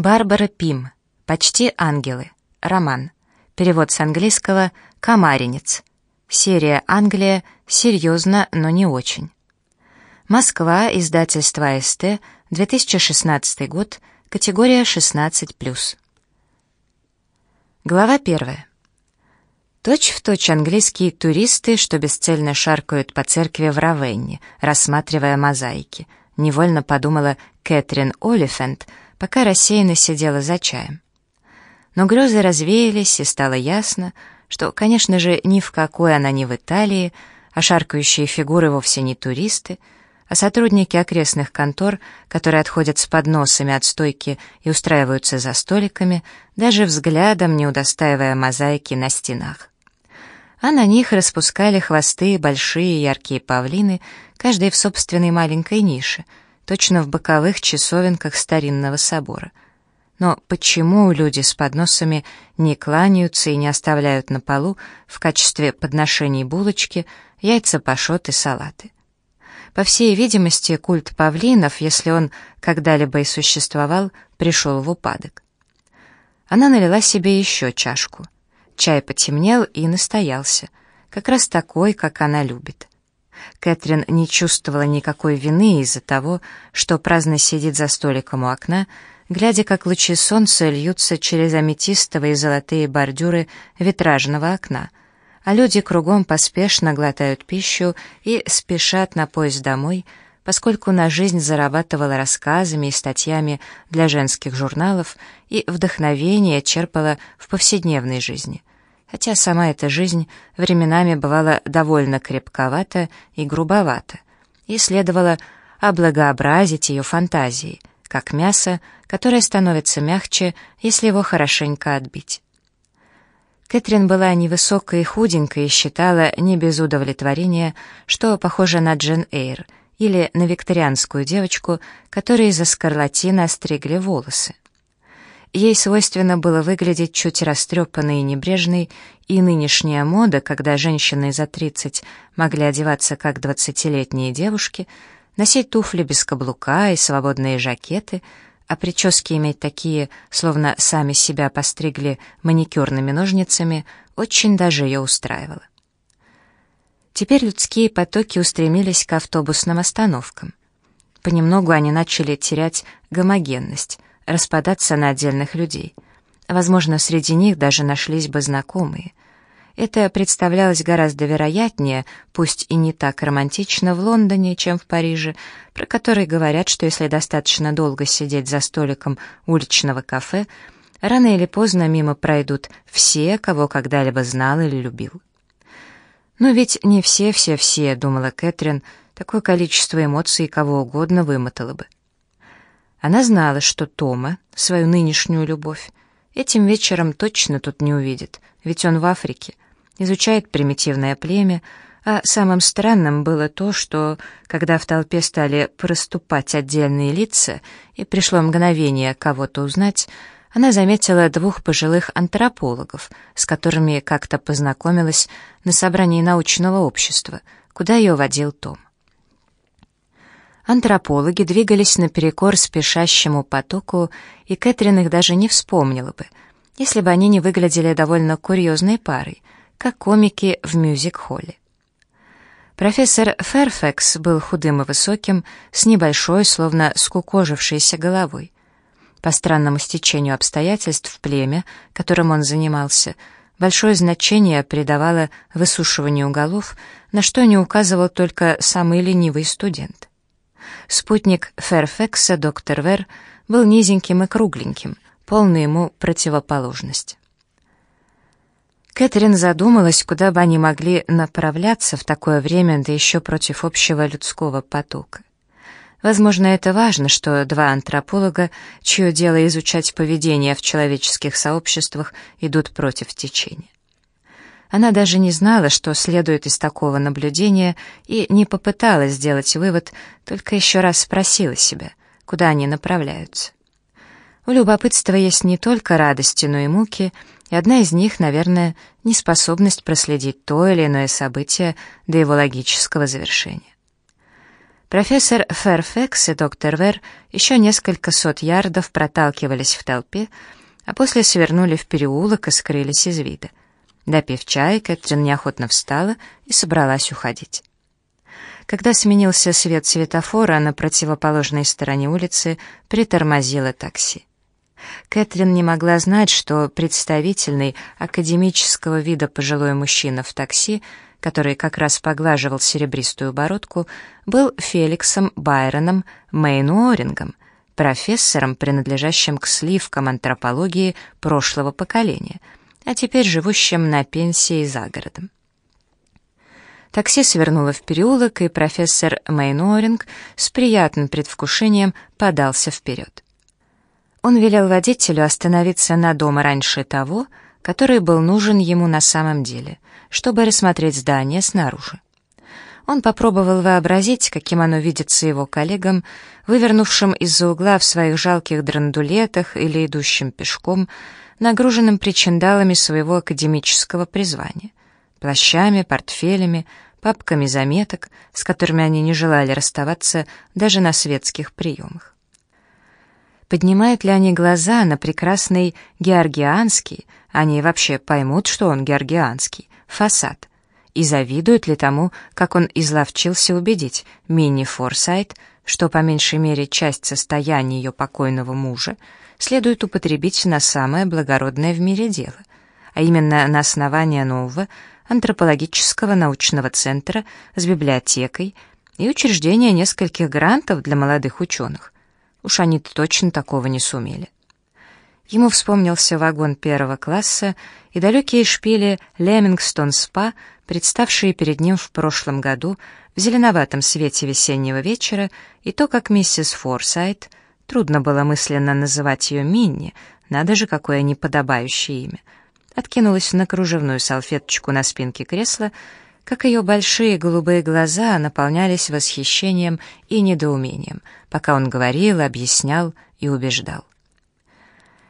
Барбара Пим. Почти ангелы. Роман. Перевод с английского «Комаринец». Серия «Англия» серьезно, но не очень. Москва, издательство АСТ, 2016 год, категория 16+. Глава первая. Точь-в-точь точь английские туристы, что бесцельно шаркают по церкви в Равенне, рассматривая мозаики. Невольно подумала Кэтрин Олифант, пока рассеянно сидела за чаем. Но грезы развеялись, и стало ясно, что, конечно же, ни в какой она не в Италии, а шаркающие фигуры вовсе не туристы, а сотрудники окрестных контор, которые отходят с подносами от стойки и устраиваются за столиками, даже взглядом не удостаивая мозаики на стенах. А на них распускали хвосты большие яркие павлины, каждый в собственной маленькой нише — точно в боковых часовенках старинного собора. Но почему люди с подносами не кланяются и не оставляют на полу в качестве подношений булочки, яйца пашот и салаты? По всей видимости, культ павлинов, если он когда-либо и существовал, пришел в упадок. Она налила себе еще чашку. Чай потемнел и настоялся, как раз такой, как она любит. Кэтрин не чувствовала никакой вины из-за того, что праздно сидит за столиком у окна, глядя, как лучи солнца льются через аметистовые золотые бордюры витражного окна, а люди кругом поспешно глотают пищу и спешат на поезд домой, поскольку на жизнь зарабатывала рассказами и статьями для женских журналов и вдохновение черпала в повседневной жизни — хотя сама эта жизнь временами бывала довольно крепковата и грубовата, и следовало облагообразить ее фантазией, как мясо, которое становится мягче, если его хорошенько отбить. Кэтрин была невысокой и худенькой и считала не без удовлетворения, что похожа на Джен Эйр или на викторианскую девочку, которой из-за скарлатины остригли волосы. Ей свойственно было выглядеть чуть растрепанной и небрежной, и нынешняя мода, когда женщины за 30 могли одеваться как двадцатилетние девушки, носить туфли без каблука и свободные жакеты, а прически иметь такие, словно сами себя постригли маникюрными ножницами, очень даже ее устраивало. Теперь людские потоки устремились к автобусным остановкам. Понемногу они начали терять гомогенность — распадаться на отдельных людей. Возможно, среди них даже нашлись бы знакомые. Это представлялось гораздо вероятнее, пусть и не так романтично в Лондоне, чем в Париже, про который говорят, что если достаточно долго сидеть за столиком уличного кафе, рано или поздно мимо пройдут все, кого когда-либо знал или любил. Но ведь не все-все-все, думала Кэтрин, такое количество эмоций кого угодно вымотало бы. Она знала, что Тома, свою нынешнюю любовь, этим вечером точно тут не увидит, ведь он в Африке, изучает примитивное племя, а самым странным было то, что, когда в толпе стали проступать отдельные лица, и пришло мгновение кого-то узнать, она заметила двух пожилых антропологов, с которыми как-то познакомилась на собрании научного общества, куда ее водил Том. Антропологи двигались наперекор спешащему потоку, и Кэтрин их даже не вспомнила бы, если бы они не выглядели довольно курьезной парой, как комики в мюзик-холле. Профессор Ферфекс был худым и высоким, с небольшой, словно скукожившейся головой. По странному стечению обстоятельств племя, которым он занимался, большое значение придавало высушиванию голов, на что не указывал только самый ленивый студент. Спутник Ферфекса, доктор Вер, был низеньким и кругленьким, полный ему противоположность. Кэтрин задумалась, куда бы они могли направляться в такое время, да еще против общего людского потока. Возможно, это важно, что два антрополога, чье дело изучать поведение в человеческих сообществах, идут против течения. Она даже не знала, что следует из такого наблюдения, и не попыталась сделать вывод, только еще раз спросила себя, куда они направляются. У любопытства есть не только радости, но и муки, и одна из них, наверное, неспособность проследить то или иное событие до его логического завершения. Профессор Ферфекс и доктор Вер еще несколько сот ярдов проталкивались в толпе, а после свернули в переулок и скрылись из вида. Допив чай, Кэтрин неохотно встала и собралась уходить. Когда сменился свет светофора на противоположной стороне улицы, притормозило такси. Кэтрин не могла знать, что представительный академического вида пожилой мужчина в такси, который как раз поглаживал серебристую бородку, был Феликсом Байроном Мейнуорингом, профессором, принадлежащим к сливкам антропологии прошлого поколения, а теперь живущим на пенсии за городом. Такси свернуло в переулок, и профессор Мейноринг с приятным предвкушением подался вперед. Он велел водителю остановиться на дома раньше того, который был нужен ему на самом деле, чтобы рассмотреть здание снаружи. Он попробовал вообразить, каким оно видится его коллегам, вывернувшим из-за угла в своих жалких драндулетах или идущим пешком, нагруженным причиндалами своего академического призвания, плащами, портфелями, папками заметок, с которыми они не желали расставаться даже на светских приемах. Поднимают ли они глаза на прекрасный георгианский, они вообще поймут, что он георгианский, фасад, и завидуют ли тому, как он изловчился убедить Минни Форсайт, что по меньшей мере часть состояния ее покойного мужа следует употребить на самое благородное в мире дело, а именно на основание нового антропологического научного центра с библиотекой и учреждение нескольких грантов для молодых ученых. Уж они точно такого не сумели. Ему вспомнился вагон первого класса и далекие шпили Лемингстон-спа, представшие перед ним в прошлом году в зеленоватом свете весеннего вечера, и то, как миссис Форсайт, трудно было мысленно называть ее Минни, надо же, какое неподобающее имя, откинулась на кружевную салфеточку на спинке кресла, как ее большие голубые глаза наполнялись восхищением и недоумением, пока он говорил, объяснял и убеждал.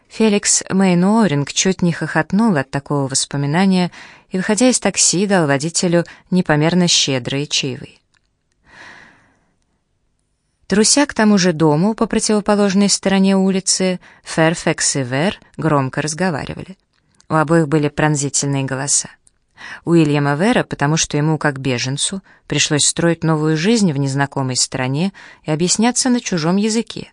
Феликс Мейнуоринг чуть не хохотнул от такого воспоминания и, выходя из такси, дал водителю непомерно щедрые чаевые. Труся к тому же дому по противоположной стороне улицы, Ферфекс и Вер громко разговаривали. У обоих были пронзительные голоса. У Уильяма Вера, потому что ему, как беженцу, пришлось строить новую жизнь в незнакомой стране и объясняться на чужом языке.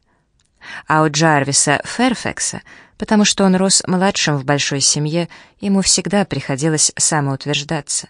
А у Джарвиса Ферфекса, потому что он рос младшим в большой семье, ему всегда приходилось самоутверждаться.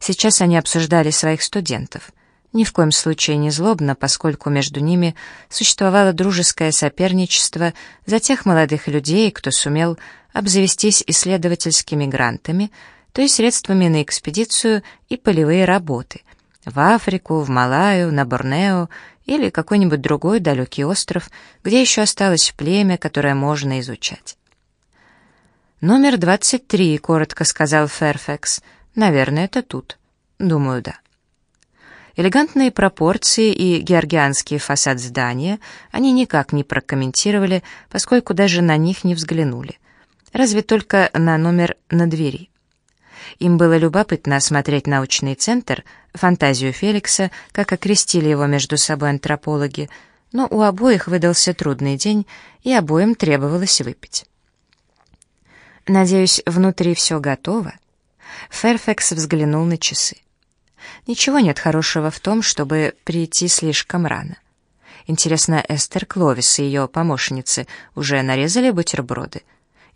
Сейчас они обсуждали своих студентов. Ни в коем случае не злобно, поскольку между ними существовало дружеское соперничество за тех молодых людей, кто сумел обзавестись исследовательскими грантами, то есть средствами на экспедицию и полевые работы в Африку, в Малаю, на Борнео или какой-нибудь другой далекий остров, где еще осталось племя, которое можно изучать. «Номер 23», — коротко сказал Ферфекс. «Наверное, это тут». «Думаю, да». Элегантные пропорции и георгианский фасад здания они никак не прокомментировали, поскольку даже на них не взглянули. Разве только на номер на двери. Им было любопытно осмотреть научный центр, фантазию Феликса, как окрестили его между собой антропологи, но у обоих выдался трудный день, и обоим требовалось выпить. «Надеюсь, внутри все готово?» Ферфекс взглянул на часы. «Ничего нет хорошего в том, чтобы прийти слишком рано. Интересно, Эстер Кловис и ее помощницы уже нарезали бутерброды?»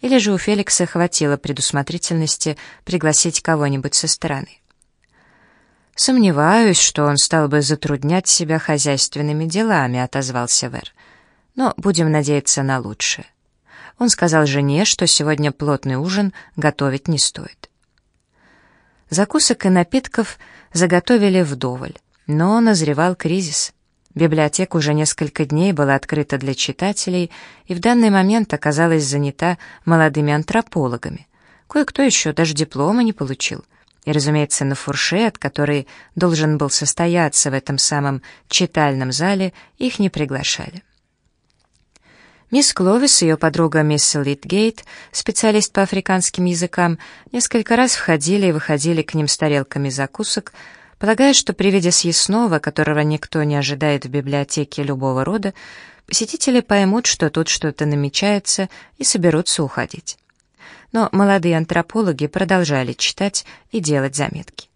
Или же у Феликса хватило предусмотрительности пригласить кого-нибудь со стороны. «Сомневаюсь, что он стал бы затруднять себя хозяйственными делами», — отозвался Вер. «Но будем надеяться на лучшее». Он сказал жене, что сегодня плотный ужин готовить не стоит. Закусок и напитков заготовили вдоволь, но назревал кризис — Библиотека уже несколько дней была открыта для читателей и в данный момент оказалась занята молодыми антропологами. Кое-кто еще даже диплома не получил. И, разумеется, на фуршет, который должен был состояться в этом самом читальном зале, их не приглашали. Мисс Кловис и ее подруга мисс Литгейт, специалист по африканским языкам, несколько раз входили и выходили к ним с тарелками закусок, полагая, что при виде съестного, которого никто не ожидает в библиотеке любого рода, посетители поймут, что тут что-то намечается, и соберутся уходить. Но молодые антропологи продолжали читать и делать заметки.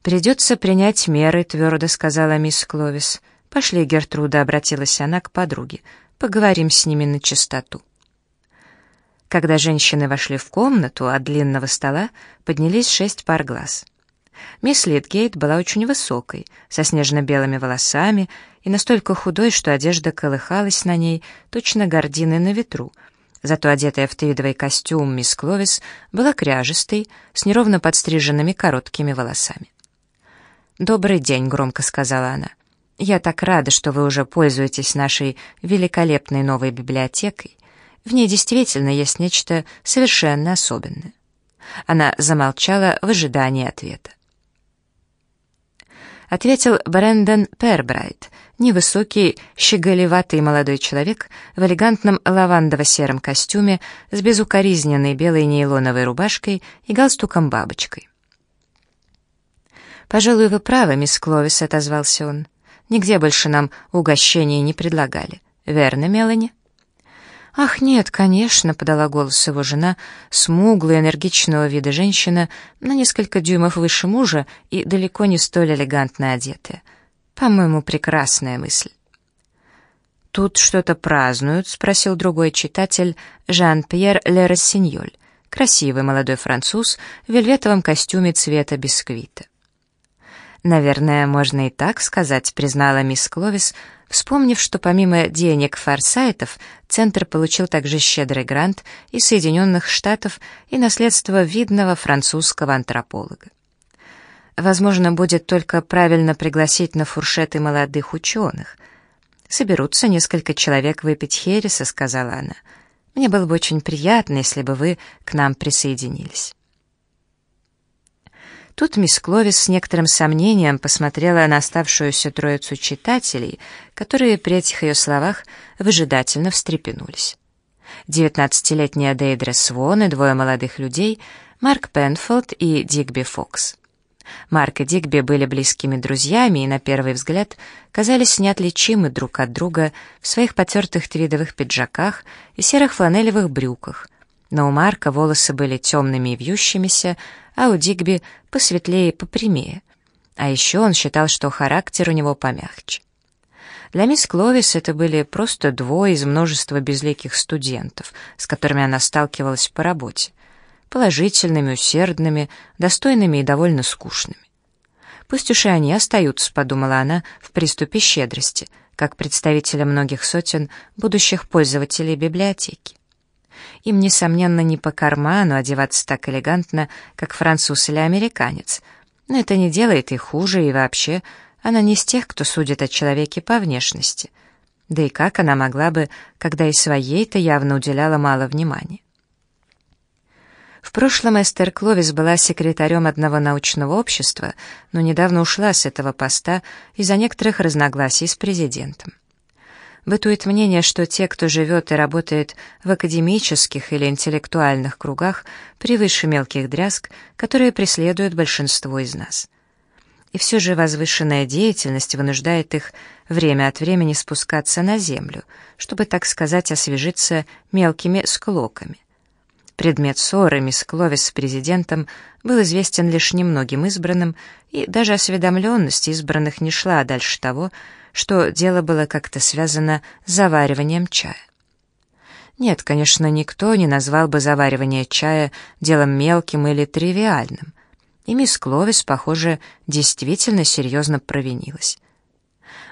«Придется принять меры», — твердо сказала мисс Кловис. «Пошли, Гертруда», — обратилась она к подруге. «Поговорим с ними на чистоту». Когда женщины вошли в комнату, от длинного стола поднялись шесть пар глаз. Мисс Литгейт была очень высокой, со снежно-белыми волосами и настолько худой, что одежда колыхалась на ней, точно гордины на ветру. Зато одетая в твидовый костюм мисс Кловис была кряжестой, с неровно подстриженными короткими волосами. «Добрый день», — громко сказала она. «Я так рада, что вы уже пользуетесь нашей великолепной новой библиотекой. В ней действительно есть нечто совершенно особенное». Она замолчала в ожидании ответа. Ответил Брэндон Пербрайт, невысокий, щеголеватый молодой человек в элегантном лавандово-сером костюме с безукоризненной белой нейлоновой рубашкой и галстуком-бабочкой. «Пожалуй, вы правы, мисс Кловис», — отозвался он. «Нигде больше нам угощений не предлагали. Верно, Мелани?» «Ах, нет, конечно», — подала голос его жена, смуглая, энергичного вида женщина, на несколько дюймов выше мужа и далеко не столь элегантно одетая. По-моему, прекрасная мысль. «Тут что-то празднуют?» — спросил другой читатель, Жан-Пьер Ле Рассиньоль, красивый молодой француз в вельветовом костюме цвета бисквита. «Наверное, можно и так сказать», — признала мисс Кловис, вспомнив, что помимо денег форсайтов, Центр получил также щедрый грант из Соединенных Штатов и наследство видного французского антрополога. Возможно, будет только правильно пригласить на фуршеты молодых ученых. «Соберутся несколько человек выпить хереса», — сказала она. «Мне было бы очень приятно, если бы вы к нам присоединились». Тут мисс Кловис с некоторым сомнением посмотрела на оставшуюся троицу читателей, которые при этих ее словах выжидательно встрепенулись. Девятнадцатилетняя Дейдра Свон и двое молодых людей, Марк Пенфолд и Дигби Фокс. Марк и Дигби были близкими друзьями и, на первый взгляд, казались неотличимы друг от друга в своих потертых твидовых пиджаках и серых фланелевых брюках, но у Марка волосы были темными и вьющимися, а у Дигби посветлее и попрямее. А еще он считал, что характер у него помягче. Для мисс Кловис это были просто двое из множества безликих студентов, с которыми она сталкивалась по работе. Положительными, усердными, достойными и довольно скучными. «Пусть уж и они остаются», — подумала она в приступе щедрости, как представители многих сотен будущих пользователей библиотеки. Им, несомненно, не по карману одеваться так элегантно, как француз или американец. Но это не делает их хуже, и вообще она не из тех, кто судит о человеке по внешности. Да и как она могла бы, когда и своей-то явно уделяла мало внимания? В прошлом Эстер Кловис была секретарем одного научного общества, но недавно ушла с этого поста из-за некоторых разногласий с президентом. Бытует мнение, что те, кто живет и работает в академических или интеллектуальных кругах, превыше мелких дрязг, которые преследуют большинство из нас. И все же возвышенная деятельность вынуждает их время от времени спускаться на землю, чтобы, так сказать, освежиться мелкими склоками. Предмет ссоры мисс Кловис с президентом был известен лишь немногим избранным, и даже осведомленность избранных не шла дальше того, что дело было как-то связано с завариванием чая. Нет, конечно, никто не назвал бы заваривание чая делом мелким или тривиальным. И мисс Кловис, похоже, действительно серьезно провинилась.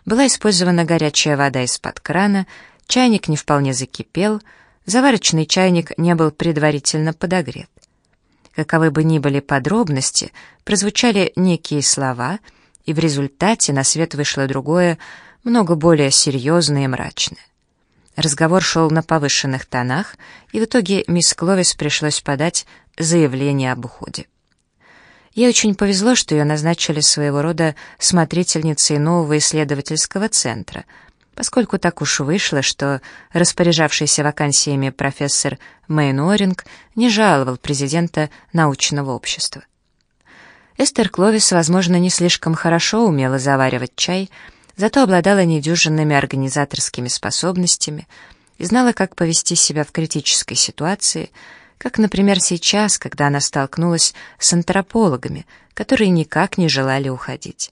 Была использована горячая вода из-под крана, чайник не вполне закипел, заварочный чайник не был предварительно подогрет. Каковы бы ни были подробности, прозвучали некие слова — и в результате на свет вышло другое, много более серьезное и мрачное. Разговор шел на повышенных тонах, и в итоге мисс Кловис пришлось подать заявление об уходе. Ей очень повезло, что ее назначили своего рода смотрительницей нового исследовательского центра, поскольку так уж вышло, что распоряжавшийся вакансиями профессор Оринг не жаловал президента научного общества. Эстер Кловис, возможно, не слишком хорошо умела заваривать чай, зато обладала недюжинными организаторскими способностями и знала, как повести себя в критической ситуации, как, например, сейчас, когда она столкнулась с антропологами, которые никак не желали уходить.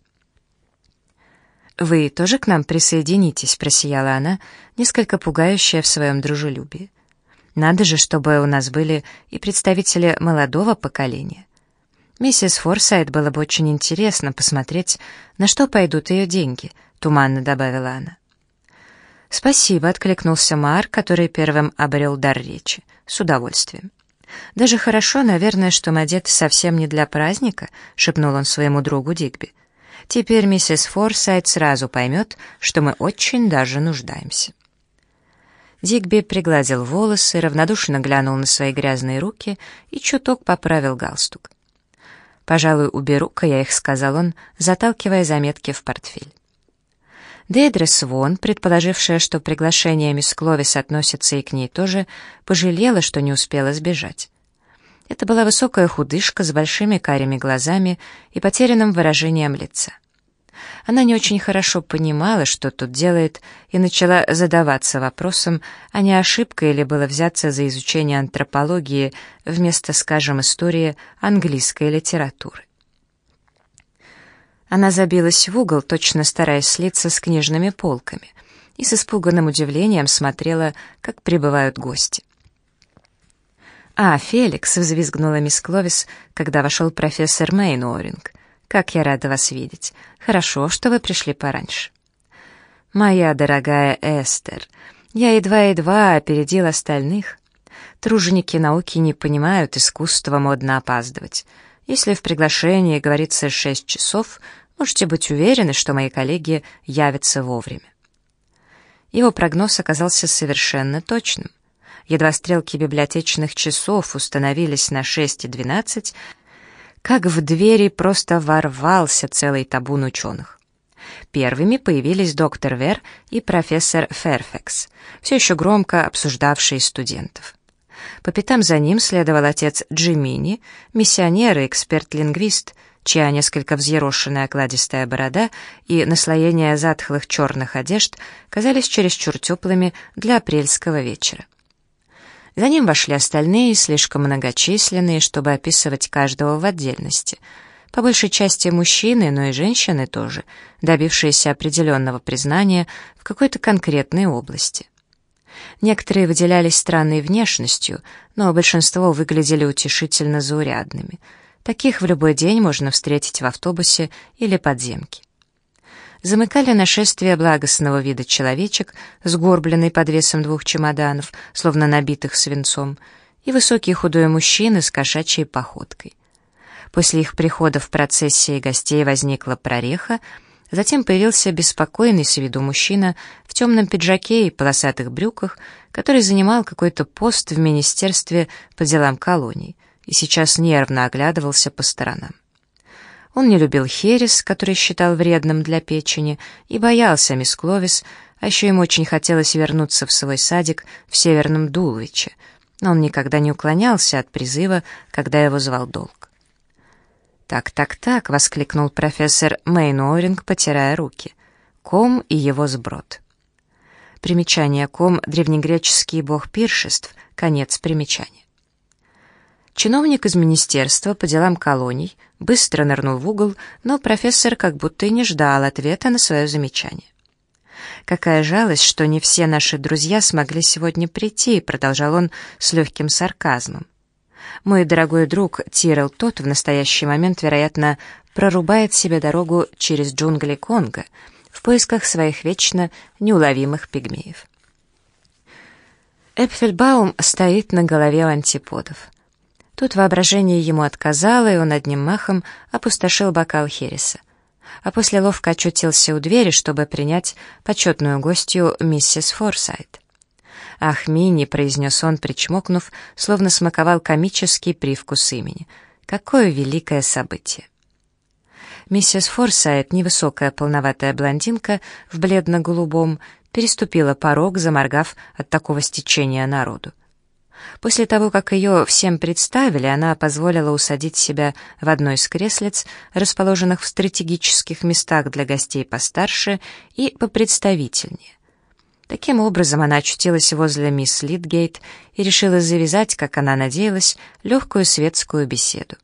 «Вы тоже к нам присоединитесь», — просияла она, несколько пугающая в своем дружелюбии. «Надо же, чтобы у нас были и представители молодого поколения. Миссис Форсайт было бы очень интересно посмотреть, на что пойдут ее деньги», — туманно добавила она. «Спасибо», — откликнулся Мар, который первым обрел дар речи. «С удовольствием». «Даже хорошо, наверное, что мы совсем не для праздника», — шепнул он своему другу Дигби. «Теперь миссис Форсайт сразу поймет, что мы очень даже нуждаемся». Дигби пригладил волосы, равнодушно глянул на свои грязные руки и чуток поправил галстук. «Пожалуй, уберу-ка я их», — сказал он, заталкивая заметки в портфель. Дейдра Свон, предположившая, что приглашение мисс Кловис относится и к ней тоже, пожалела, что не успела сбежать. Это была высокая худышка с большими карими глазами и потерянным выражением лица. Она не очень хорошо понимала, что тут делает, и начала задаваться вопросом, а не ошибкой ли было взяться за изучение антропологии вместо, скажем, истории английской литературы. Она забилась в угол, точно стараясь слиться с книжными полками, и с испуганным удивлением смотрела, как прибывают гости. «А, Феликс!» — взвизгнула мисс Кловис, когда вошел профессор Мейнуоринг. «Как я рада вас видеть! Хорошо, что вы пришли пораньше». «Моя дорогая Эстер, я едва-едва опередил остальных. Труженики науки не понимают искусства модно опаздывать. Если в приглашении говорится шесть часов, можете быть уверены, что мои коллеги явятся вовремя». Его прогноз оказался совершенно точным. Едва стрелки библиотечных часов установились на 6.12, как в двери просто ворвался целый табун ученых. Первыми появились доктор Вер и профессор Ферфекс, все еще громко обсуждавшие студентов. По пятам за ним следовал отец Джимини, миссионер и эксперт-лингвист, чья несколько взъерошенная окладистая борода и наслоение затхлых черных одежд казались чересчур теплыми для апрельского вечера. За ним вошли остальные, слишком многочисленные, чтобы описывать каждого в отдельности. По большей части мужчины, но и женщины тоже, добившиеся определенного признания в какой-то конкретной области. Некоторые выделялись странной внешностью, но большинство выглядели утешительно заурядными. Таких в любой день можно встретить в автобусе или подземке замыкали нашествие благостного вида человечек, сгорбленный под весом двух чемоданов, словно набитых свинцом, и высокий худой мужчина с кошачьей походкой. После их прихода в процессии гостей возникла прореха, затем появился беспокойный с виду мужчина в темном пиджаке и полосатых брюках, который занимал какой-то пост в Министерстве по делам колоний и сейчас нервно оглядывался по сторонам. Он не любил херес, который считал вредным для печени, и боялся мисс Кловис, а еще ему очень хотелось вернуться в свой садик в Северном Дулвиче, но он никогда не уклонялся от призыва, когда его звал долг. «Так, так, так», — воскликнул профессор Мейнуоринг, потирая руки. «Ком и его сброд». Примечание «Ком» — древнегреческий бог пиршеств, конец примечания. Чиновник из министерства по делам колоний быстро нырнул в угол, но профессор как будто и не ждал ответа на свое замечание. «Какая жалость, что не все наши друзья смогли сегодня прийти», — продолжал он с легким сарказмом. «Мой дорогой друг Тирел тот в настоящий момент, вероятно, прорубает себе дорогу через джунгли Конго в поисках своих вечно неуловимых пигмеев». Эпфельбаум стоит на голове у антиподов. Тут воображение ему отказало, и он одним махом опустошил бокал Хереса. А после ловко очутился у двери, чтобы принять почетную гостью миссис Форсайт. «Ах, Мини!» — произнес он, причмокнув, словно смаковал комический привкус имени. «Какое великое событие!» Миссис Форсайт, невысокая полноватая блондинка в бледно-голубом, переступила порог, заморгав от такого стечения народу. После того, как ее всем представили, она позволила усадить себя в одно из креслиц, расположенных в стратегических местах для гостей постарше и попредставительнее. Таким образом, она очутилась возле мисс Литгейт и решила завязать, как она надеялась, легкую светскую беседу.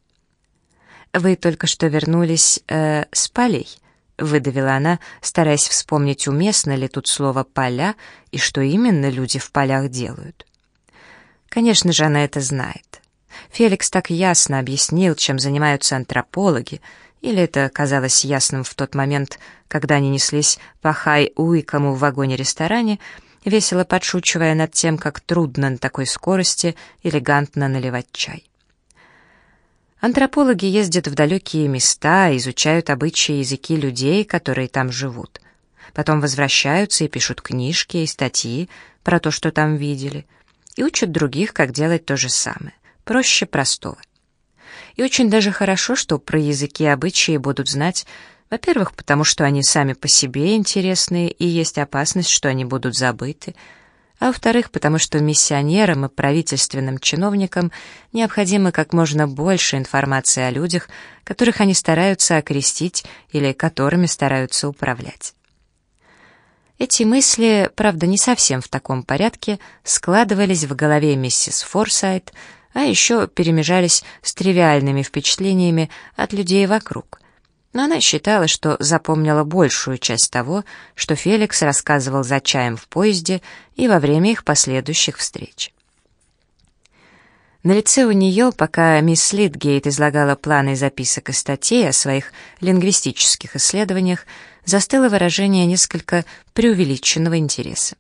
«Вы только что вернулись э, с полей», — выдавила она, стараясь вспомнить, уместно ли тут слово «поля» и что именно люди в полях делают. Конечно же, она это знает. Феликс так ясно объяснил, чем занимаются антропологи, или это казалось ясным в тот момент, когда они неслись по хай-уикому в вагоне-ресторане, весело подшучивая над тем, как трудно на такой скорости элегантно наливать чай. Антропологи ездят в далекие места, изучают обычаи и языки людей, которые там живут. Потом возвращаются и пишут книжки и статьи про то, что там видели — и учат других, как делать то же самое. Проще простого. И очень даже хорошо, что про языки и обычаи будут знать, во-первых, потому что они сами по себе интересные и есть опасность, что они будут забыты, а во-вторых, потому что миссионерам и правительственным чиновникам необходимо как можно больше информации о людях, которых они стараются окрестить или которыми стараются управлять. Эти мысли, правда, не совсем в таком порядке, складывались в голове миссис Форсайт, а еще перемежались с тривиальными впечатлениями от людей вокруг. Но она считала, что запомнила большую часть того, что Феликс рассказывал за чаем в поезде и во время их последующих встреч. На лице у нее, пока мисс Литгейт излагала планы записок и статей о своих лингвистических исследованиях, застыло выражение несколько преувеличенного интереса.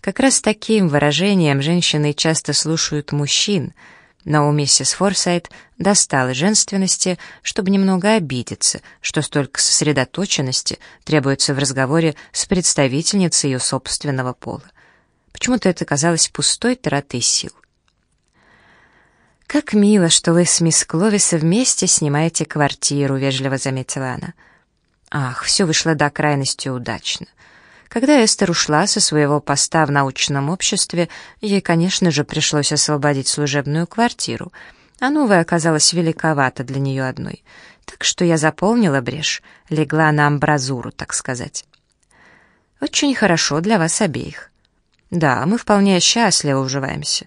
Как раз таким выражением женщины часто слушают мужчин, но у миссис Форсайт достало женственности, чтобы немного обидеться, что столько сосредоточенности требуется в разговоре с представительницей ее собственного пола. Почему-то это казалось пустой тратой сил. «Как мило, что вы с мисс Кловис вместе снимаете квартиру», — вежливо заметила она. Ах, все вышло до крайности удачно. Когда Эстер ушла со своего поста в научном обществе, ей, конечно же, пришлось освободить служебную квартиру, а новая оказалась великовата для нее одной. Так что я заполнила брешь, легла на амбразуру, так сказать. Очень хорошо для вас обеих. Да, мы вполне счастливо уживаемся.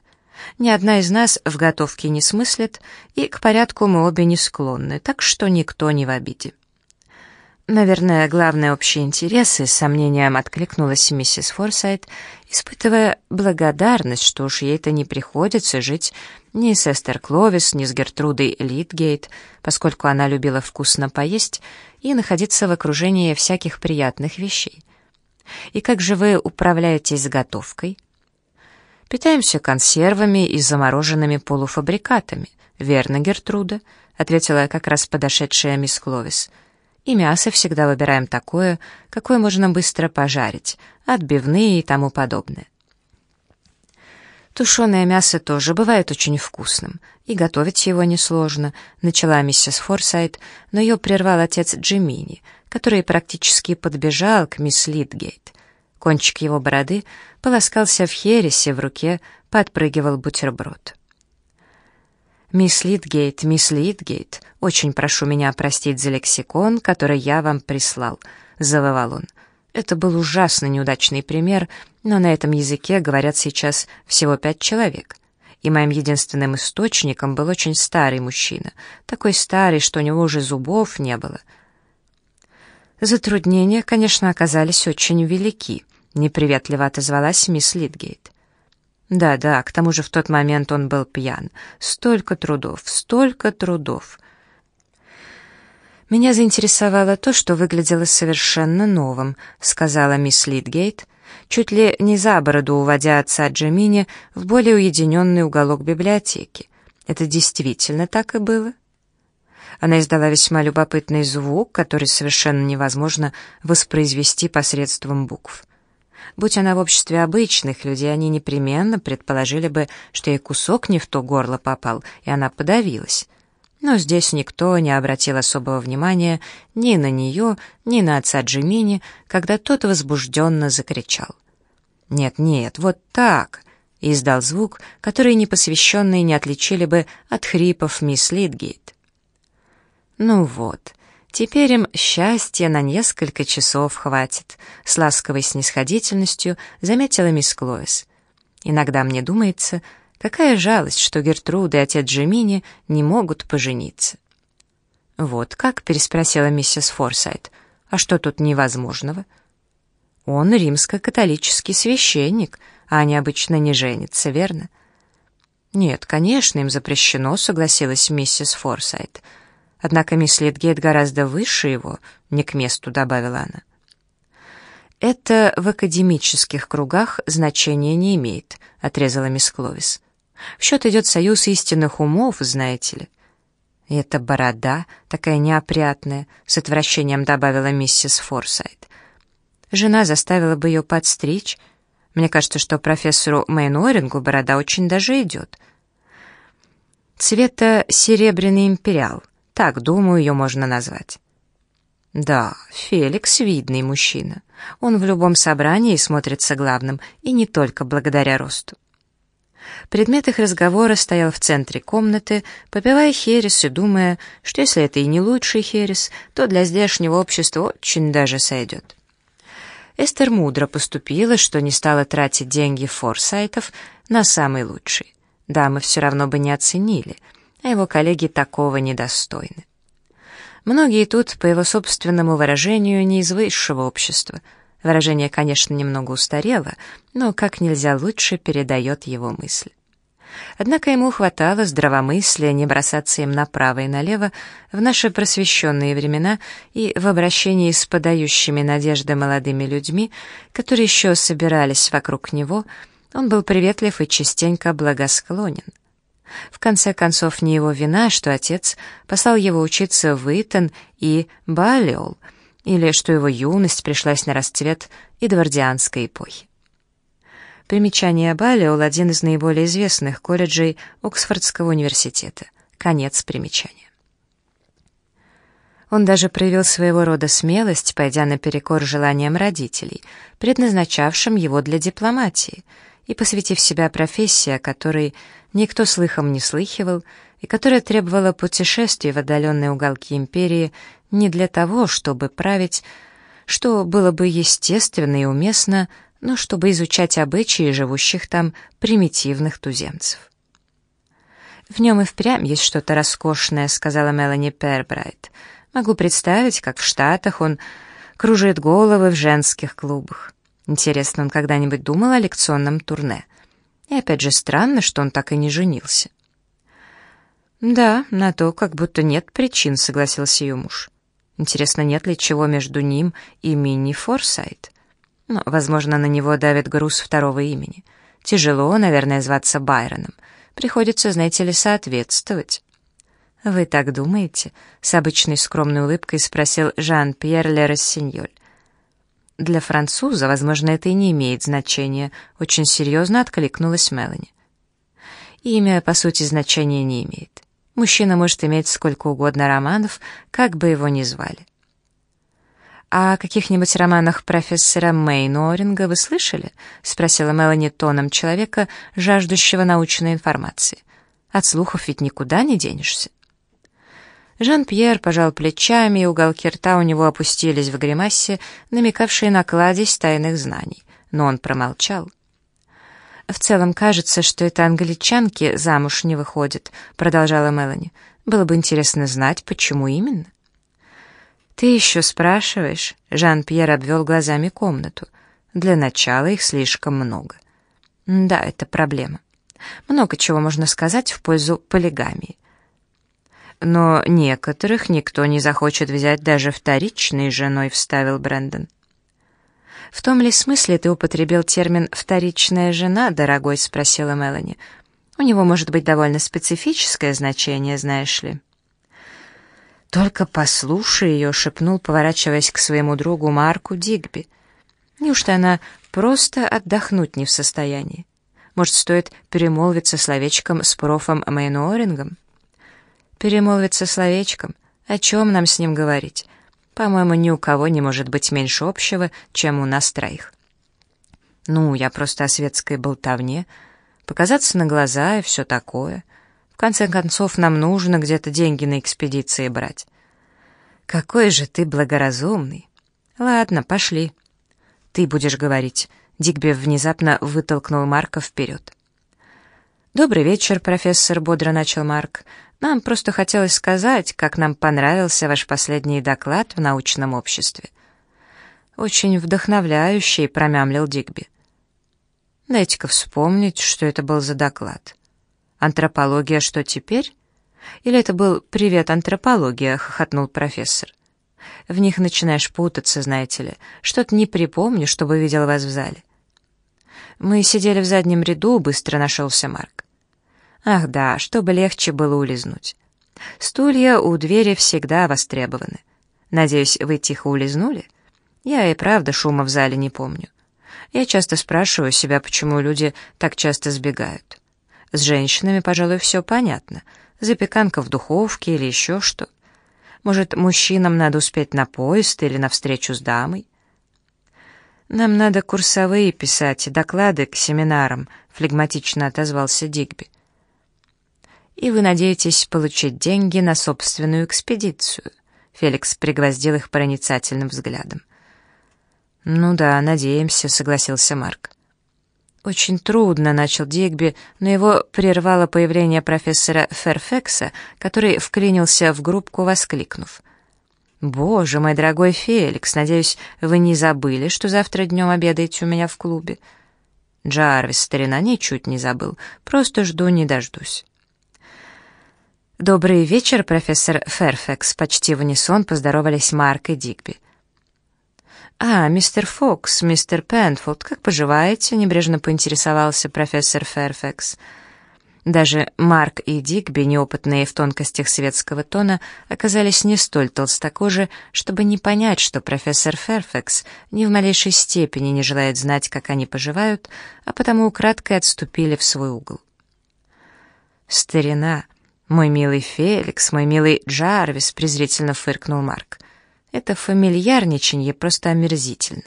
Ни одна из нас в готовке не смыслит, и к порядку мы обе не склонны, так что никто не в обиде. Наверное, главные общие интересы с сомнением откликнулась миссис Форсайт, испытывая благодарность, что уж ей-то не приходится жить ни с Эстер Кловис, ни с Гертрудой Литгейт, поскольку она любила вкусно поесть и находиться в окружении всяких приятных вещей. И как же вы управляетесь готовкой? Питаемся консервами и замороженными полуфабрикатами. Верно, Гертруда, ответила как раз подошедшая мисс Кловис — и мясо всегда выбираем такое, какое можно быстро пожарить, отбивные и тому подобное. Тушеное мясо тоже бывает очень вкусным, и готовить его несложно, начала миссис Форсайт, но ее прервал отец Джимини, который практически подбежал к мисс Литгейт. Кончик его бороды полоскался в хересе, в руке подпрыгивал бутерброд. «Мисс Литгейт, мисс Литгейт, очень прошу меня простить за лексикон, который я вам прислал», — завывал он. Это был ужасно неудачный пример, но на этом языке говорят сейчас всего пять человек. И моим единственным источником был очень старый мужчина, такой старый, что у него уже зубов не было. Затруднения, конечно, оказались очень велики, неприветливо отозвалась мисс Литгейт. Да-да, к тому же в тот момент он был пьян. Столько трудов, столько трудов. Меня заинтересовало то, что выглядело совершенно новым, сказала мисс Литгейт, чуть ли не за бороду уводя отца Джамини в более уединенный уголок библиотеки. Это действительно так и было? Она издала весьма любопытный звук, который совершенно невозможно воспроизвести посредством букв. Будь она в обществе обычных людей, они непременно предположили бы, что ей кусок не в то горло попал, и она подавилась. Но здесь никто не обратил особого внимания ни на нее, ни на отца Джимини, когда тот возбужденно закричал. «Нет, нет, вот так! издал звук, который непосвященные не отличили бы от хрипов мисс Литгейт. «Ну вот, теперь им счастья на несколько часов хватит», — с ласковой снисходительностью заметила мисс Клоис. «Иногда мне думается, какая жалость, что Гертруда и отец Джемини не могут пожениться». «Вот как?» — переспросила миссис Форсайт. «А что тут невозможного?» «Он римско-католический священник, а они обычно не женятся, верно?» «Нет, конечно, им запрещено», — согласилась миссис Форсайт. «Однако мисс Литгейт гораздо выше его», — не к месту добавила она. «Это в академических кругах значения не имеет», — отрезала мисс Кловис. «В счет идет союз истинных умов, знаете ли. И эта борода, такая неопрятная, с отвращением добавила миссис Форсайт. Жена заставила бы ее подстричь. Мне кажется, что профессору Мейнорингу борода очень даже идет. Цвета серебряный империал. Так, думаю, ее можно назвать. Да, Феликс видный мужчина. Он в любом собрании смотрится главным, и не только благодаря росту. Предмет их разговора стоял в центре комнаты, попивая херес и думая, что если это и не лучший херес, то для здешнего общества очень даже сойдет. Эстер мудро поступила, что не стала тратить деньги форсайтов на самый лучший. Дамы все равно бы не оценили, а его коллеги такого недостойны. Многие тут, по его собственному выражению, не из высшего общества — Выражение, конечно, немного устарело, но как нельзя лучше передает его мысль. Однако ему хватало здравомыслия не бросаться им направо и налево в наши просвещенные времена и в обращении с подающими надежды молодыми людьми, которые еще собирались вокруг него, он был приветлив и частенько благосклонен. В конце концов, не его вина, что отец послал его учиться в Итон и Балиол — или что его юность пришлась на расцвет эдвардианской эпохи. Примечание Балиол — один из наиболее известных колледжей Оксфордского университета. Конец примечания. Он даже проявил своего рода смелость, пойдя наперекор желаниям родителей, предназначавшим его для дипломатии, и посвятив себя профессии, о которой никто слыхом не слыхивал, и которая требовала путешествий в отдаленные уголки империи не для того, чтобы править, что было бы естественно и уместно, но чтобы изучать обычаи живущих там примитивных туземцев. «В нем и впрямь есть что-то роскошное», — сказала Мелани Пербрайт. «Могу представить, как в Штатах он кружит головы в женских клубах. Интересно, он когда-нибудь думал о лекционном турне? И опять же странно, что он так и не женился». «Да, на то как будто нет причин», — согласился ее муж. Интересно, нет ли чего между ним и Минни Форсайт? Но, возможно, на него давит груз второго имени. Тяжело, наверное, зваться Байроном. Приходится, знаете ли, соответствовать. «Вы так думаете?» — с обычной скромной улыбкой спросил Жан-Пьер Лерассиньоль. «Для француза, возможно, это и не имеет значения», — очень серьезно откликнулась Мелани. «Имя, по сути, значения не имеет. Мужчина может иметь сколько угодно романов, как бы его ни звали. «А «О каких-нибудь романах профессора Мейноринга вы слышали?» — спросила Мелани тоном человека, жаждущего научной информации. «От слухов ведь никуда не денешься». Жан-Пьер пожал плечами, и уголки рта у него опустились в гримасе, намекавшие на кладезь тайных знаний, но он промолчал. «В целом кажется, что это англичанки замуж не выходят», — продолжала Мелани. «Было бы интересно знать, почему именно». «Ты еще спрашиваешь?» — Жан-Пьер обвел глазами комнату. «Для начала их слишком много». «Да, это проблема. Много чего можно сказать в пользу полигамии. Но некоторых никто не захочет взять даже вторичной женой», — вставил Брэндон. «В том ли смысле ты употребил термин «вторичная жена», дорогой?» — спросила Мелани. «У него может быть довольно специфическое значение, знаешь ли». «Только послушай ее», — шепнул, поворачиваясь к своему другу Марку Дигби. «Неужто она просто отдохнуть не в состоянии? Может, стоит перемолвиться словечком с профом Мейнуорингом?» «Перемолвиться словечком? О чем нам с ним говорить? По-моему, ни у кого не может быть меньше общего, чем у нас троих. Ну, я просто о светской болтовне. показаться на глаза и все такое. В конце концов, нам нужно где-то деньги на экспедиции брать. Какой же ты благоразумный. Ладно, пошли. Ты будешь говорить. Дигби внезапно вытолкнул Марка вперед. «Добрый вечер, профессор», — бодро начал Марк. «Нам просто хотелось сказать, как нам понравился ваш последний доклад в научном обществе». «Очень вдохновляющий», — промямлил Дигби. «Дайте-ка вспомнить, что это был за доклад. Антропология что теперь?» «Или это был «Привет, антропология», — хохотнул профессор. В них начинаешь путаться, знаете ли. Что-то не припомню, чтобы видел вас в зале. Мы сидели в заднем ряду, быстро нашелся Марк. Ах да, чтобы легче было улизнуть. Стулья у двери всегда востребованы. Надеюсь, вы тихо улизнули? Я и правда шума в зале не помню. Я часто спрашиваю себя, почему люди так часто сбегают. С женщинами, пожалуй, все понятно. Запеканка в духовке или еще что. Может, мужчинам надо успеть на поезд или на встречу с дамой? Нам надо курсовые писать, доклады к семинарам, флегматично отозвался Дигби. И вы надеетесь получить деньги на собственную экспедицию? Феликс пригвоздил их проницательным взглядом. «Ну да, надеемся», — согласился Марк. «Очень трудно», — начал Дигби, но его прервало появление профессора Ферфекса, который вклинился в группку, воскликнув. «Боже мой дорогой Феликс, надеюсь, вы не забыли, что завтра днем обедаете у меня в клубе?» Джарвис, старина, ничуть не забыл, просто жду не дождусь. «Добрый вечер, профессор Ферфекс», — почти в унисон поздоровались Марк и Дигби. «А, мистер Фокс, мистер Пенфолд, как поживаете?» — небрежно поинтересовался профессор Ферфекс. Даже Марк и Дигби, неопытные в тонкостях светского тона, оказались не столь толстокожи, чтобы не понять, что профессор Ферфекс ни в малейшей степени не желает знать, как они поживают, а потому украдкой отступили в свой угол. «Старина, мой милый Феликс, мой милый Джарвис», — презрительно фыркнул Марк. Это фамильярничанье просто омерзительно.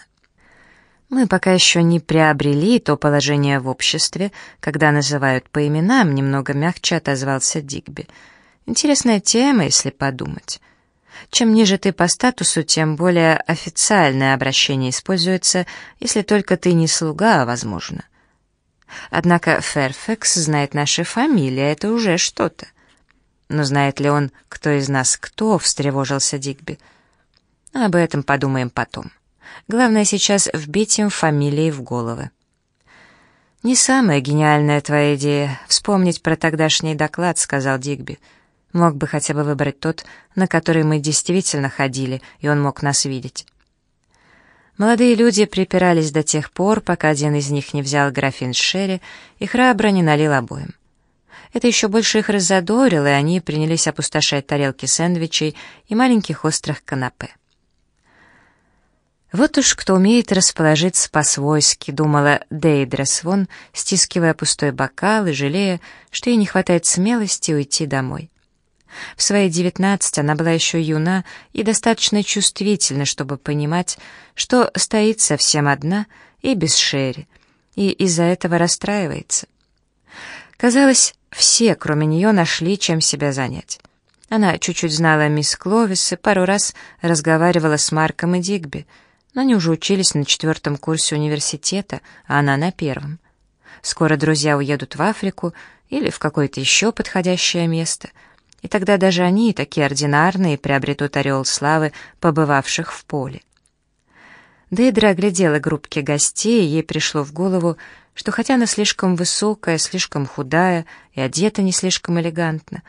Мы пока еще не приобрели то положение в обществе, когда называют по именам, немного мягче отозвался Дигби. Интересная тема, если подумать. Чем ниже ты по статусу, тем более официальное обращение используется, если только ты не слуга, возможно. Однако Ферфекс знает наши фамилии, а это уже что-то. Но знает ли он, кто из нас кто, встревожился Дигби. Об этом подумаем потом. Главное сейчас вбить им фамилии в головы. «Не самая гениальная твоя идея — вспомнить про тогдашний доклад», — сказал Дигби. «Мог бы хотя бы выбрать тот, на который мы действительно ходили, и он мог нас видеть». Молодые люди припирались до тех пор, пока один из них не взял графин шерри и храбро не налил обоим. Это еще больше их раззадорило, и они принялись опустошать тарелки сэндвичей и маленьких острых канапе. «Вот уж кто умеет расположиться по-свойски», — думала Дейдра Свон, стискивая пустой бокал и жалея, что ей не хватает смелости уйти домой. В свои девятнадцать она была еще юна и достаточно чувствительна, чтобы понимать, что стоит совсем одна и без Шерри, и из-за этого расстраивается. Казалось, все, кроме нее, нашли, чем себя занять. Она чуть-чуть знала мисс Кловис и пару раз разговаривала с Марком и Дигби — но они уже учились на четвертом курсе университета, а она на первом. Скоро друзья уедут в Африку или в какое-то еще подходящее место, и тогда даже они, такие ординарные, приобретут ореол славы побывавших в поле. Дейдра оглядела группки гостей, и ей пришло в голову, что хотя она слишком высокая, слишком худая и одета не слишком элегантно,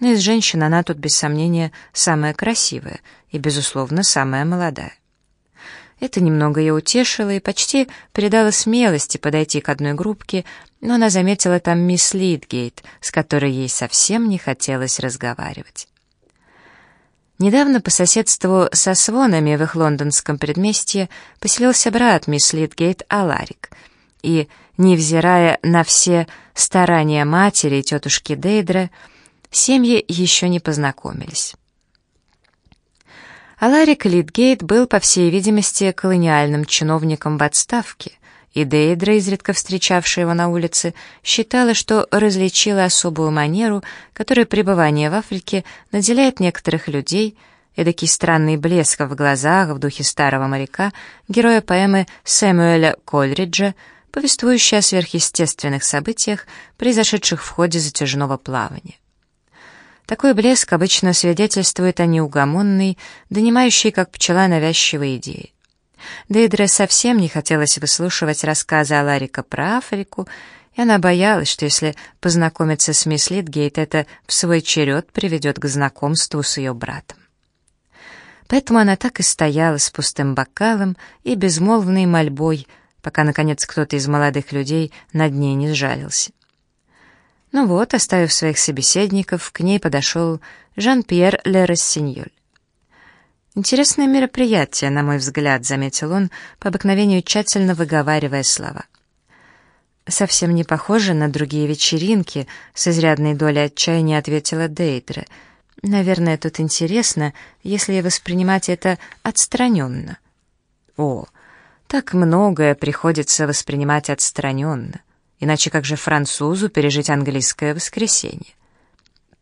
но из женщин она тут, без сомнения, самая красивая и, безусловно, самая молодая. Это немного ее утешило и почти придало смелости подойти к одной группке, но она заметила там мисс Литгейт, с которой ей совсем не хотелось разговаривать. Недавно по соседству со Свонами в их лондонском предместье поселился брат мисс Литгейт Аларик, и, невзирая на все старания матери и тетушки Дейдра, семьи еще не познакомились. А Ларик Литгейт был, по всей видимости, колониальным чиновником в отставке, и Дейдра, изредка встречавшая его на улице, считала, что различила особую манеру, которая пребывание в Африке наделяет некоторых людей, эдакий странный блеск в глазах в духе старого моряка, героя поэмы Сэмюэля Кольриджа, повествующей о сверхъестественных событиях, произошедших в ходе затяжного плавания. Такой блеск обычно свидетельствует о неугомонной, донимающей, как пчела, навязчивой идее. Дейдре совсем не хотелось выслушивать рассказы о Ларика про Африку, и она боялась, что если познакомиться с мисс Литгейт, это в свой черед приведет к знакомству с ее братом. Поэтому она так и стояла с пустым бокалом и безмолвной мольбой, пока, наконец, кто-то из молодых людей над ней не сжалился. Ну вот, оставив своих собеседников, к ней подошел Жан-Пьер Ле Рассиньоль. «Интересное мероприятие, на мой взгляд», — заметил он, по обыкновению тщательно выговаривая слова. «Совсем не похоже на другие вечеринки», — с изрядной долей отчаяния ответила Дейдре. «Наверное, тут интересно, если воспринимать это отстраненно». «О, так многое приходится воспринимать отстраненно. Иначе как же французу пережить английское воскресенье?»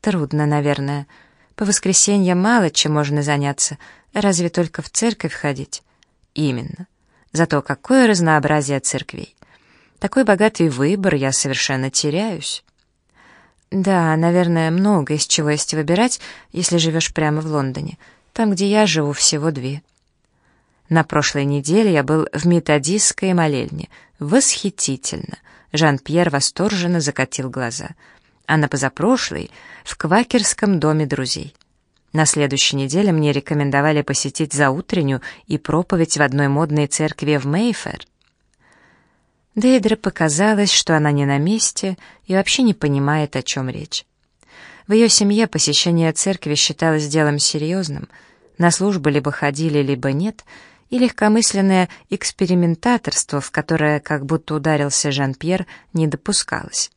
«Трудно, наверное. По воскресеньям мало чем можно заняться, Разве только в церковь ходить? Именно. Зато какое разнообразие церквей. Такой богатый выбор, я совершенно теряюсь. Да, наверное, много из чего есть выбирать, если живешь прямо в Лондоне. Там, где я живу, всего две. На прошлой неделе я был в методистской молельне. Восхитительно. Жан-Пьер восторженно закатил глаза. А на позапрошлой — в квакерском доме друзей. На следующей неделе мне рекомендовали посетить заутреннюю и проповедь в одной модной церкви в Мейфер. Дейдре показалось, что она не на месте и вообще не понимает, о чем речь. В ее семье посещение церкви считалось делом серьезным, на службу либо ходили, либо нет, и легкомысленное экспериментаторство, в которое как будто ударился Жан-Пьер, не допускалось.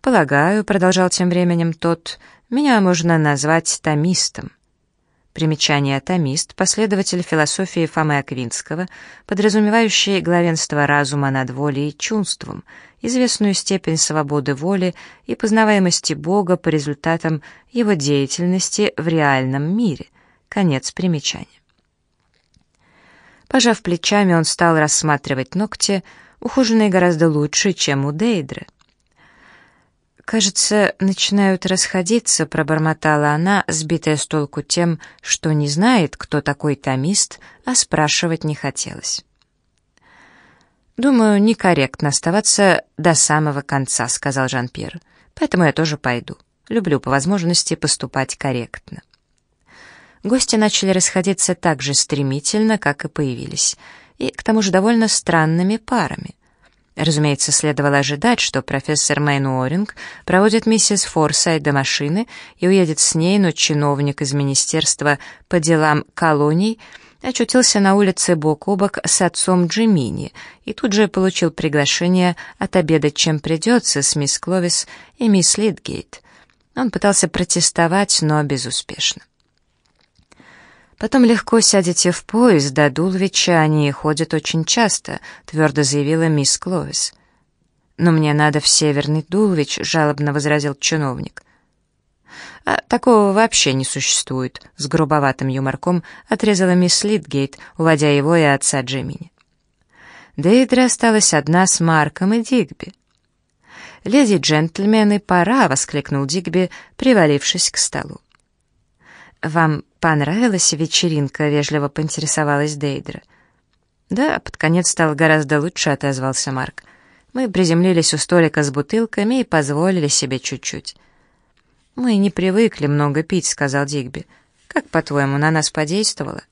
«Полагаю», — продолжал тем временем тот, меня можно назвать томистом. Примечание «томист» — последователь философии Фомы Аквинского, подразумевающий главенство разума над волей и чувством, известную степень свободы воли и познаваемости Бога по результатам его деятельности в реальном мире. Конец примечания. Пожав плечами, он стал рассматривать ногти, ухоженные гораздо лучше, чем у Дейдры. «Кажется, начинают расходиться», — пробормотала она, сбитая с толку тем, что не знает, кто такой томист, а спрашивать не хотелось. «Думаю, некорректно оставаться до самого конца», — сказал Жан-Пьер. «Поэтому я тоже пойду. Люблю по возможности поступать корректно». Гости начали расходиться так же стремительно, как и появились, и к тому же довольно странными парами. Разумеется, следовало ожидать, что профессор Мэйн Уоринг проводит миссис Форсайт до машины и уедет с ней, но чиновник из Министерства по делам колоний очутился на улице бок о бок с отцом Джимини и тут же получил приглашение отобедать чем придется с мисс Кловис и мисс Литгейт. Он пытался протестовать, но безуспешно. Потом легко сядете в поезд до Дулвича, они ходят очень часто», — твердо заявила мисс Кловис. «Но мне надо в Северный Дулвич», — жалобно возразил чиновник. «А такого вообще не существует», — с грубоватым юморком отрезала мисс Литгейт, уводя его и отца Джимини. Дейдра осталась одна с Марком и Дигби. «Леди джентльмены, пора!» — воскликнул Дигби, привалившись к столу. «Вам понравилась вечеринка?» — вежливо поинтересовалась Дейдра. «Да, под конец стало гораздо лучше», — отозвался Марк. «Мы приземлились у столика с бутылками и позволили себе чуть-чуть». «Мы не привыкли много пить», — сказал Дигби. «Как, по-твоему, на нас подействовало?»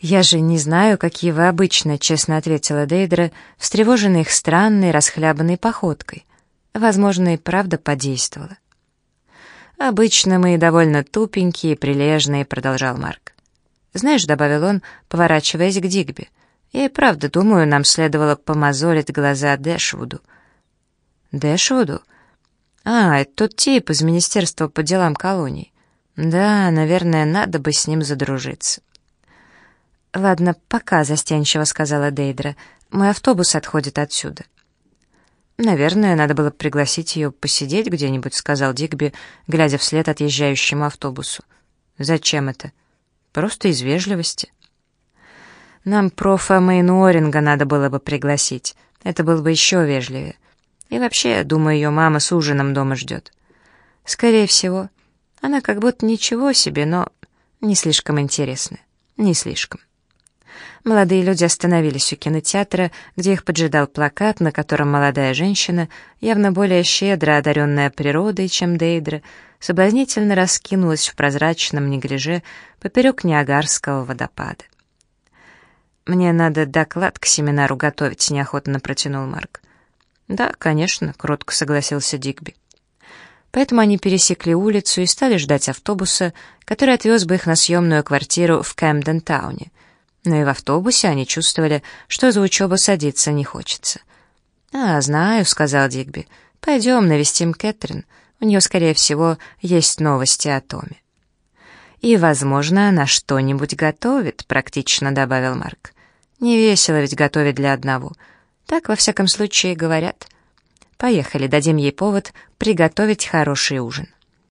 «Я же не знаю, какие вы обычно», — честно ответила Дейдра, встревоженная их странной, расхлябанной походкой. «Возможно, и правда подействовала». «Обычно мы довольно тупенькие и прилежные», — продолжал Марк. «Знаешь», — добавил он, поворачиваясь к Дигби, «я и правда думаю, нам следовало помозолить глаза Дэшвуду». «Дэшвуду? А, это тот тип из Министерства по делам колоний. Да, наверное, надо бы с ним задружиться». «Ладно, пока», — застенчиво сказала Дейдра. «Мой автобус отходит отсюда». «Наверное, надо было пригласить ее посидеть где-нибудь», — сказал Дигби, глядя вслед отъезжающему автобусу. «Зачем это?» «Просто из вежливости». «Нам профа Мейнуоринга надо было бы пригласить. Это было бы еще вежливее. И вообще, думаю, ее мама с ужином дома ждет. Скорее всего, она как будто ничего себе, но не слишком интересная. Не слишком». Молодые люди остановились у кинотеатра, где их поджидал плакат, на котором молодая женщина, явно более щедро одаренная природой, чем Дейдра, соблазнительно раскинулась в прозрачном неглиже поперек Ниагарского водопада. «Мне надо доклад к семинару готовить», — неохотно протянул Марк. «Да, конечно», — кротко согласился Дигби. Поэтому они пересекли улицу и стали ждать автобуса, который отвез бы их на съемную квартиру в Кэмден-тауне — но и в автобусе они чувствовали, что за учебу садиться не хочется. «А, знаю», — сказал Дигби. «Пойдем навестим Кэтрин. У нее, скорее всего, есть новости о Томе». «И, возможно, она что-нибудь готовит», — практично добавил Марк. «Не весело ведь готовить для одного. Так, во всяком случае, говорят. Поехали, дадим ей повод приготовить хороший ужин».